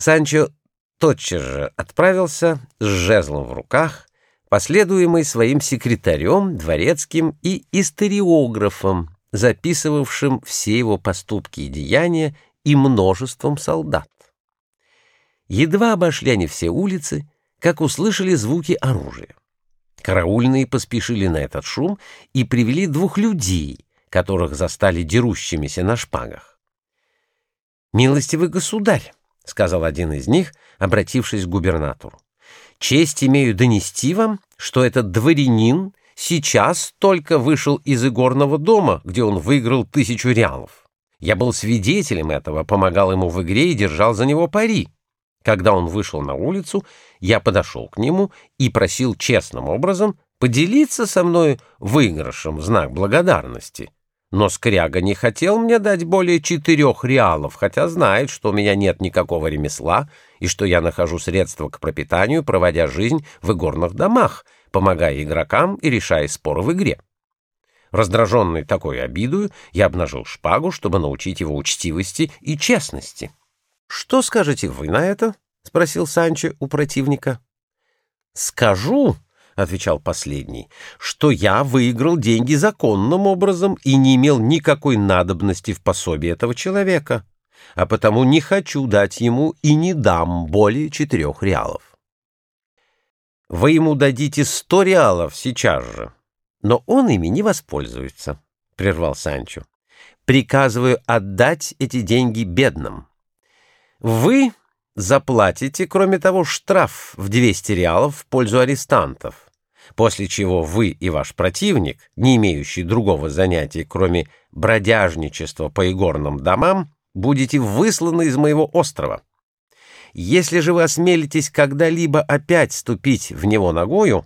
Санчо тотчас же отправился с жезлом в руках, последуемый своим секретарем, дворецким и историографом, записывавшим все его поступки и деяния, и множеством солдат. Едва обошли они все улицы, как услышали звуки оружия. Караульные поспешили на этот шум и привели двух людей, которых застали дерущимися на шпагах. «Милостивый государь», — сказал один из них, обратившись к губернатору, — «честь имею донести вам, что этот дворянин сейчас только вышел из игорного дома, где он выиграл тысячу реалов. Я был свидетелем этого, помогал ему в игре и держал за него пари. Когда он вышел на улицу, я подошел к нему и просил честным образом поделиться со мной выигрышем в знак благодарности. Но скряга не хотел мне дать более четырех реалов, хотя знает, что у меня нет никакого ремесла и что я нахожу средства к пропитанию, проводя жизнь в игорных домах, помогая игрокам и решая споры в игре. Раздраженный такой обидою, я обнажил шпагу, чтобы научить его учтивости и честности. «Что скажете вы на это?» — спросил Санчо у противника. «Скажу», — отвечал последний, — «что я выиграл деньги законным образом и не имел никакой надобности в пособии этого человека, а потому не хочу дать ему и не дам более четырех реалов». «Вы ему дадите сто реалов сейчас же, но он ими не воспользуется», — прервал Санчо. «Приказываю отдать эти деньги бедным». Вы заплатите, кроме того, штраф в 200 реалов в пользу арестантов, после чего вы и ваш противник, не имеющий другого занятия, кроме бродяжничества по игорным домам, будете высланы из моего острова. Если же вы осмелитесь когда-либо опять ступить в него ногою,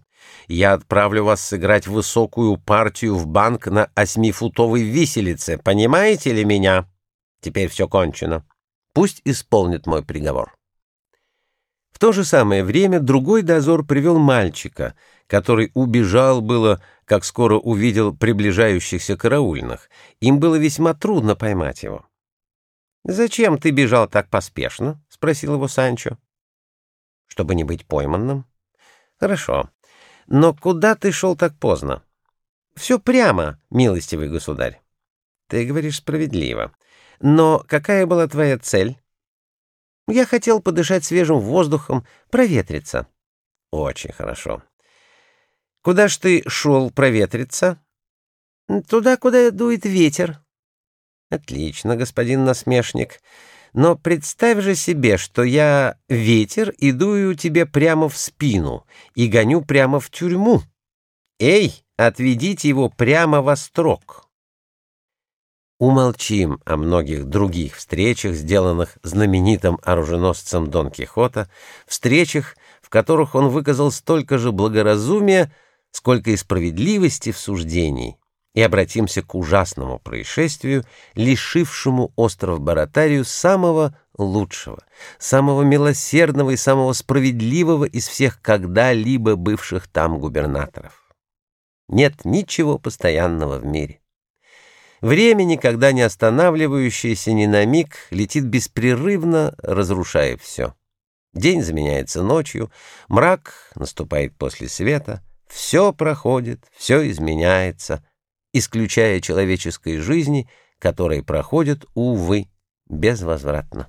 я отправлю вас сыграть высокую партию в банк на осьмифутовой виселице. Понимаете ли меня? Теперь все кончено. Пусть исполнит мой приговор. В то же самое время другой дозор привел мальчика, который убежал было, как скоро увидел приближающихся караульных. Им было весьма трудно поймать его. «Зачем ты бежал так поспешно?» — спросил его Санчо. «Чтобы не быть пойманным». «Хорошо. Но куда ты шел так поздно?» «Все прямо, милостивый государь». «Ты говоришь справедливо. Но какая была твоя цель? Я хотел подышать свежим воздухом, проветриться. Очень хорошо. Куда ж ты шел проветриться? Туда, куда дует ветер. Отлично, господин насмешник. Но представь же себе, что я ветер и дую тебе прямо в спину и гоню прямо в тюрьму. Эй, отведите его прямо во строк. Умолчим о многих других встречах, сделанных знаменитым оруженосцем Дон Кихота, встречах, в которых он выказал столько же благоразумия, сколько и справедливости в суждении, и обратимся к ужасному происшествию, лишившему остров Баратарию самого лучшего, самого милосердного и самого справедливого из всех когда-либо бывших там губернаторов. Нет ничего постоянного в мире. Время, никогда не останавливающееся ни на миг, летит беспрерывно, разрушая все. День заменяется ночью, мрак наступает после света, все проходит, все изменяется, исключая человеческой жизни, которая проходит, увы, безвозвратно.